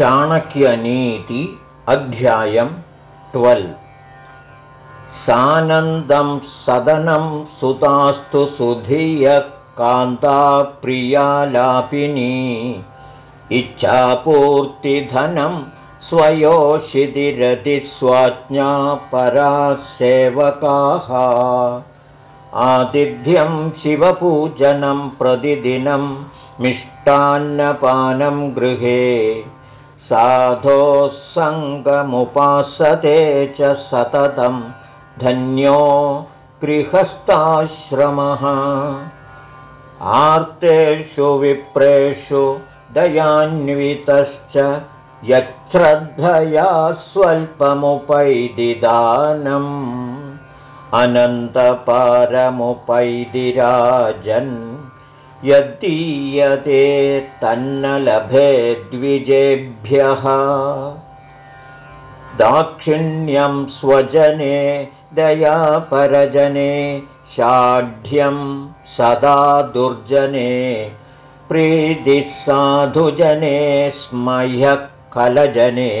चाणक्यनीति अध्यायं ट्वेल्। सानन्दं सदनं सुतास्तु सुधियः कान्ताप्रियालापिनी इच्छापूर्तिधनं स्वयोषितिरतिस्वाज्ञा परासेवकाः। आतिथ्यं शिवपूजनं प्रतिदिनं मिष्टान्नपानं गृहे साधोः सङ्गमुपासते च सततं धन्यो गृहस्थाश्रमः। आर्तेषु विप्रेषु दयान्वितश्च यच्छ्रद्धया स्वल्पमुपैदिदानम्। अनन्तपारमुपैदिराजन् यद्दीयते तन्न लभे द्विजेभ्यः दाक्षिण्यं स्वजने दयापरजने षाढ्यं सदा दुर्जने प्रीतिस्साधुजने स्मह्यः कलजने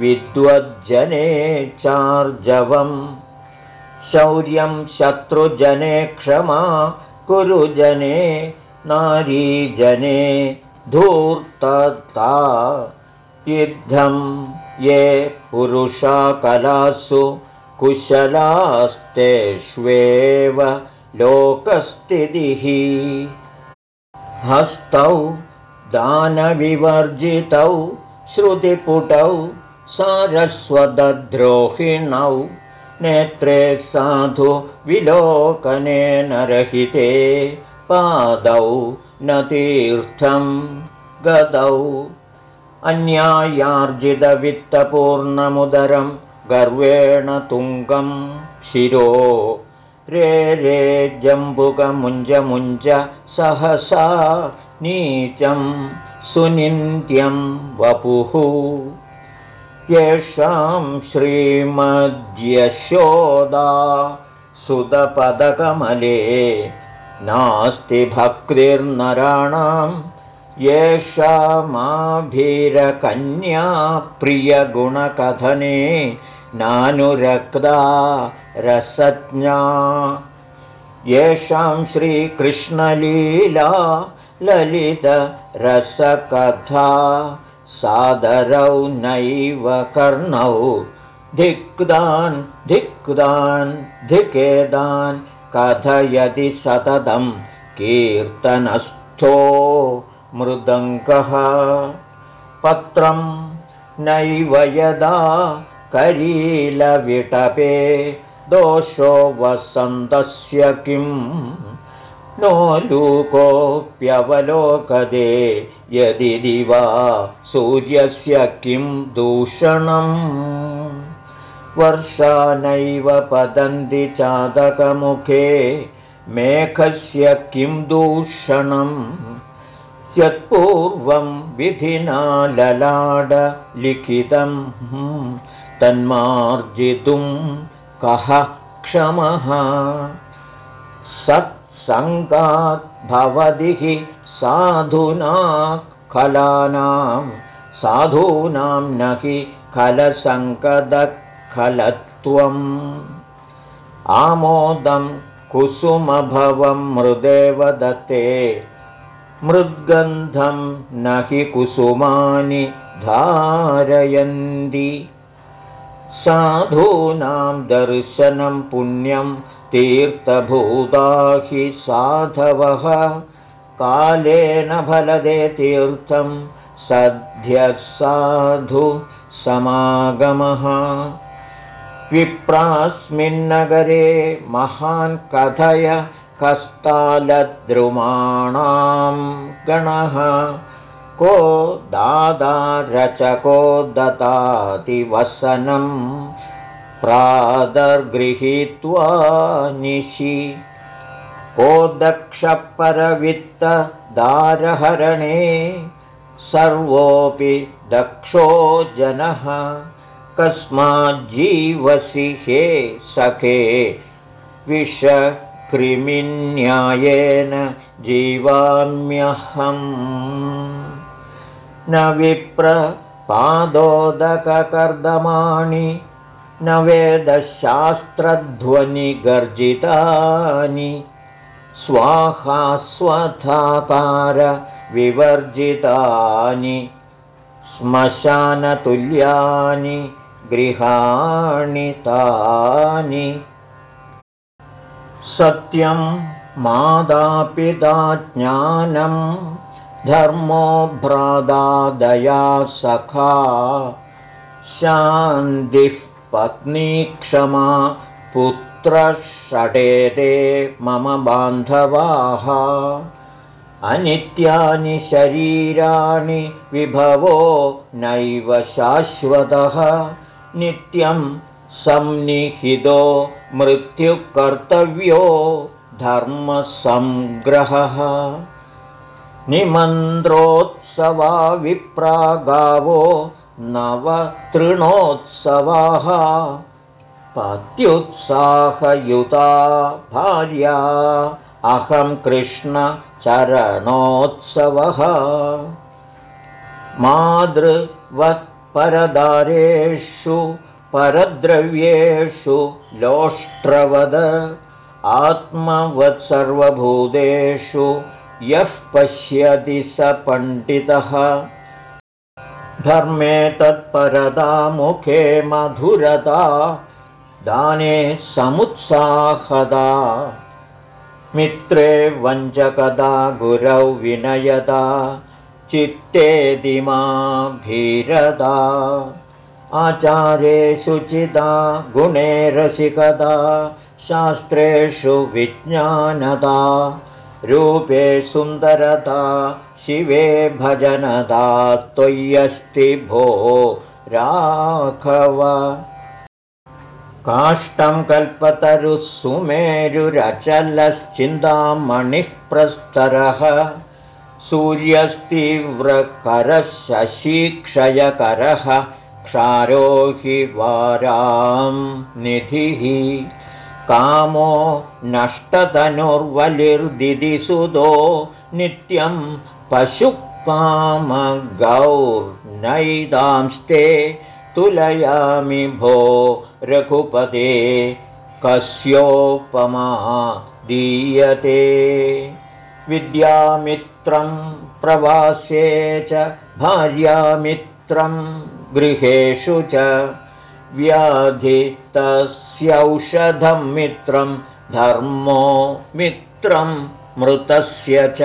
विद्वज्जने चार्जवम्। शौर्यं शत्रुजने क्षमा कुरुजने नारीजने धूर्तता। युद्धं ये पुरुषा कलासु कुशलास्तेष्वेव लोकस्थितिः। हस्तौ दानविवर्जितौ श्रुतिपुटौ सारस्वतद्रोहिणौ नेत्रे साधु विलोकनेन रहिते पादौ न तीर्थं गदौ। अन्यायार्जितवित्तपूर्णमुदरं गर्वेण तुङ्गं शिरो। रे रे जम्बुकमुञ्जमुञ्ज सहसा नीचं सुनिन्द्यं वपुः येषां श्रीमद्यशोदा सुदपदकमले नास्ति भक्तिर्नराणां येषामाभिरकन्या प्रियगुणकथने नानुरक्ता रसज्ञा। येषां श्रीकृष्णलीला ललितरसकथा सादरौ नैव कर्णौ। धिक्दान् धिक्दान् धिकेदान् कथयति सततं कीर्तनस्थो मृदङ्गः। पत्रं नैव यदा करीलविटपे दोषो वसन्तस्य किम् नो लूकोऽप्यवलोकदे यदि दिवा सूर्यस्य किं दूषणम्? वर्षा नैव पतन्ति चादकमुखे मेघस्य किं दूषणम्? यत्पूर्वं विधिना ललाडलिखितं तन्मार्जितुं कः क्षमः? सत्सङ्गात् भवति हि साधुना खलानां साधूनां न हि खलसङ्कदखलत्वम् आमोदं कुसुमभवं मृदेव दत्ते मृद्गन्धं न हि कुसुमानि धारयन्ति। साधूनां दर्शनं पुण्यं तीर्थभूता हि साधवः कालेन फलदे तीर्थं सद्यः साधु समागमः। विप्रास्मिन्नगरे महान् कथय कस्तालद्रुमाणां गणः। को दादारचको दतातिवसनं प्रादर्गृहीत्वा निशि। को दक्षपरवित्तदारहरणे सर्वोऽपि दक्षो जनः। कस्माज्जीवसि हे सखे विषकृमिन्यायेन जीवाम्यहम्। न विप्रपादोदककर्दमाणि न वेदशास्त्रध्वनिगर्जितानि स्वाहास्वथाकारविवर्जितानि श्मशानतुल्यानि गृहाणि तानि सत्यं मादापिता ज्ञानं धर्मो भ्रादादया सखा शान्तिः पत्नीक्षमा पुत्रषडेते मम बान्धवाः। अनित्यानि शरीराणि विभवो नैव शाश्वतः। नित्यं संनिहितो मृत्युकर्तव्यो धर्मसङ्ग्रहः निमन्त्रोत्सवा विप्रागावो नवतृणोत्सवाः पत्युत्साहयुता भार्या अहं कृष्णचरणोत्सवः मातृवत्परदारेषु परद्रव्येषु लोष्ट्रवद आत्मवत्सर्वभूतेषु यः पश्यति स पण्डितः धर्मे तत्परदा मुखे मधुरता दाने समुत्साहदा। मित्रे वञ्चकदा गुरौ विनयदा चित्ते दिमा भीरदा। आचारे शुचिता गुणे रसिकदा शास्त्रेषु विज्ञानदा। रूपे सुन्दरता शिवे भजनदा त्वय्यस्ति भो राघव। काष्ठं कल्पतरुः सुमेरुरचलश्चिन्तामणिः प्रस्तरः सूर्यस्तीव्रकरः शशीक्षयकरः क्षारोहि वारां निधिः। कामो नष्टतनुर्वलिर्दिदिसुदो नित्यं पशुकामगौर्नैदांस्ते तुलयामि भो रघुपते कस्योपमा दीयते। विद्यामित्रं प्रवासे च भार्यामित्रं गृहेषु च व्याधितस्यौषधं मित्रं धर्मो मित्रं मृतस्य च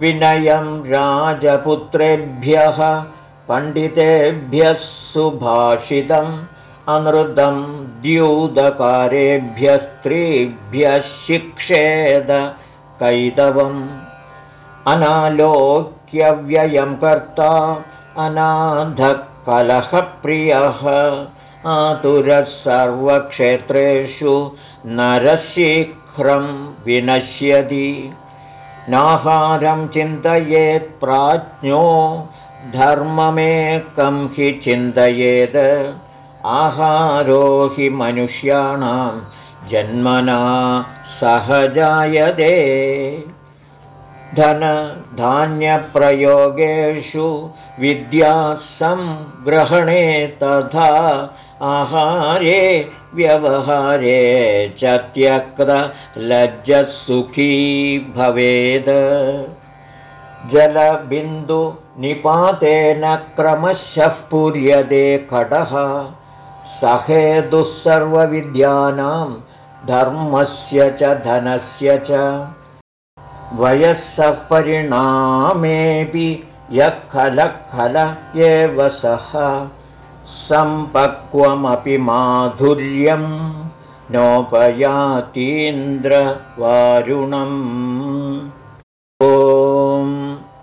विनयं राजपुत्रेभ्यः पण्डितेभ्यः सुभाषितम् अनृतं द्यूतकारेभ्यः स्त्रीभ्यः शिक्षेद कैतवम्। अनालोक्यव्ययं कर्ता अनाधकलहप्रियः आतुरः सर्वक्षेत्रेषु नरशीघ्रं विनश्यति नाहारं चिन्तयेत् प्राज्ञो धर्ममेकं हि चिन्तयेत् आहारो हि मनुष्याणां जन्मना सहजायते। धनधान्यप्रयोगेषु विद्यासंग्रहणे तथा आहारे व्यवहारे च त्यक्तलज्जसुखी भवेद्। जलबिन्दुनिपातेन क्रमशः पूर्यते खडः। सर्वविद्यानां धर्मस्य च धनस्य च। वयः परिणामेऽपि यः खल एव सः सम्पक्वमपि माधुर्यं नोपयातीन्द्रवारुणम्